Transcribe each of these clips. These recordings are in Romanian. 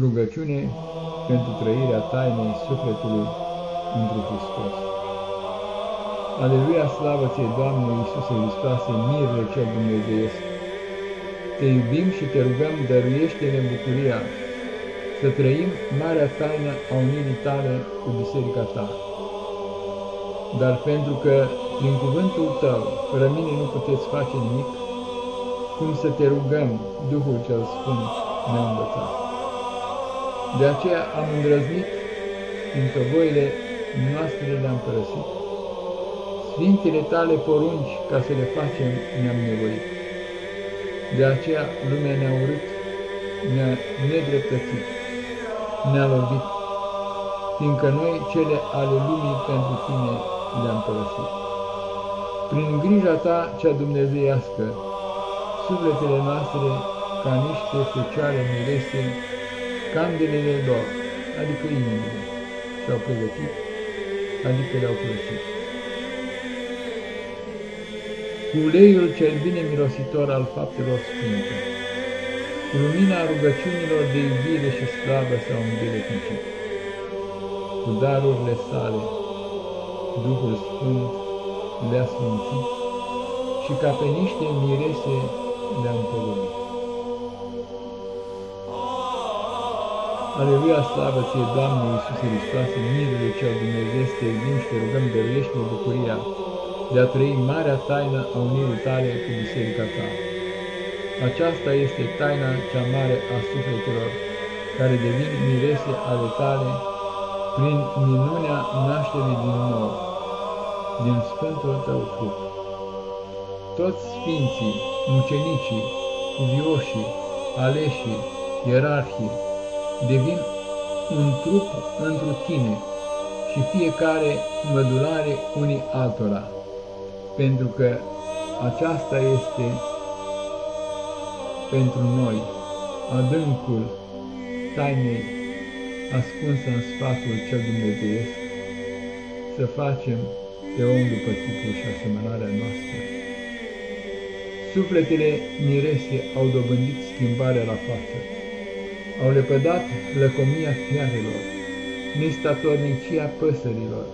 Rugăciune pentru trăirea tainei sufletului într Hristos. Aleluia, slavă ție, Doamne Iisuse Hristoase, mirele cel dumnezeiesc! Te iubim și te rugăm, dăruiește-ne bucuria să trăim marea taină a unirii tale cu biserica ta. Dar pentru că prin cuvântul tău, fără mine nu puteți face nimic, cum să te rugăm, Duhul cel Sfânt ne-a învățat. De aceea am îndrăznit, fiindcă voile noastre le-am părăsit, Sfintele tale porunci ca să le facem ne-am nevoit. De aceea lumea ne-a urât, ne-a nedreptățit, ne-a lovit, fiindcă noi cele ale lumii pentru tine le-am părăsit. Prin grija ta cea dumnezeiască, sufletele noastre ca niște fecioare mirese candelele lor, adică inimile, și-au pregătit, adică le-au plăsit. Cu uleiul cel bine mirositor al faptelor sfinte, cu lumina rugăciunilor de iubire și slavă s-au îndeletnicit, cu darurile sale, Duhul Sfânt le-a sfințit și ca pe niște mirese Aleluia, slavă ție, Doamne Iisuse Hristoase, mirele cel Dumnezeu, te iubim și te rugăm, dăruiește-ne bucuria de a trăi marea taină a unirii tale cu biserica ta. Aceasta este taina cea mare a sufletelor, care devin mirese ale tale prin minunea nașterii din nou, din Sfântul tău trup. Toți sfinții, mucenicii, cuvioșii, aleșii, ierarhii, devin un trup întru tine și fiecare mădulare unii altora, pentru că aceasta este pentru noi adâncul tainei ascunsă în sfatul cel dumnezeiesc, să facem pe om după tipul și asemănarea noastră. Sufletele mirese au dobândit schimbarea la față au lepădat lăcomia fiarelor, nestatornicia păsărilor,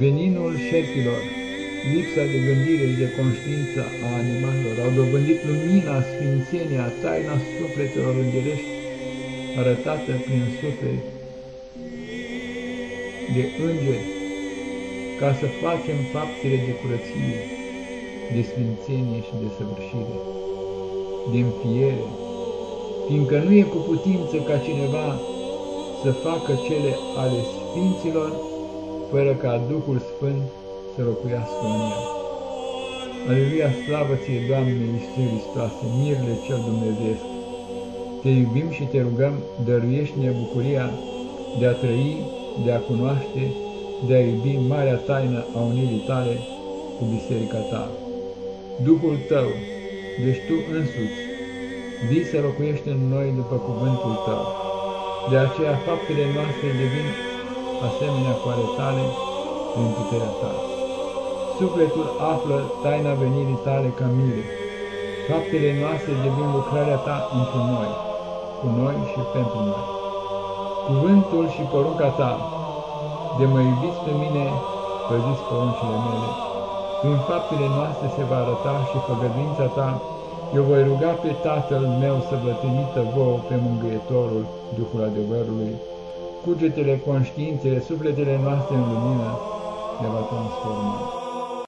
veninul șerpilor, lipsa de gândire și de conștiință a animalelor, au dobândit lumina, sfințenia, taina sufletelor îngerești, arătată prin suflet de îngeri, ca să facem faptele de curăție, de sfințenie și de săvârșire, de înfiere, fiindcă nu e cu putință ca cineva să facă cele ale Sfinților, fără ca Duhul Sfânt să locuiască în el. Aleluia, slavă ție, Doamne Iisus Hristoase, mirele cel Dumnezeesc! Te iubim și te rugăm, dăruiește-ne bucuria de a trăi, de a cunoaște, de a iubi marea taină a unirii tale cu biserica ta. Duhul tău, deci tu însuți, vii să locuiești în noi după cuvântul tău. De aceea faptele noastre devin asemenea cu ale tale prin puterea ta. Sufletul află taina venirii tale ca mire. Faptele noastre devin lucrarea ta într noi, cu noi și pentru noi. Cuvântul și porunca ta, de mă iubiți pe mine, păziți poruncile mele. Prin faptele noastre se va arăta și făgăduința ta eu voi ruga pe Tatăl meu să vă trimită vouă pe Mângâietorul, Duhul adevărului, cugetele, conștiințele, sufletele noastre în lumină, le va transforma.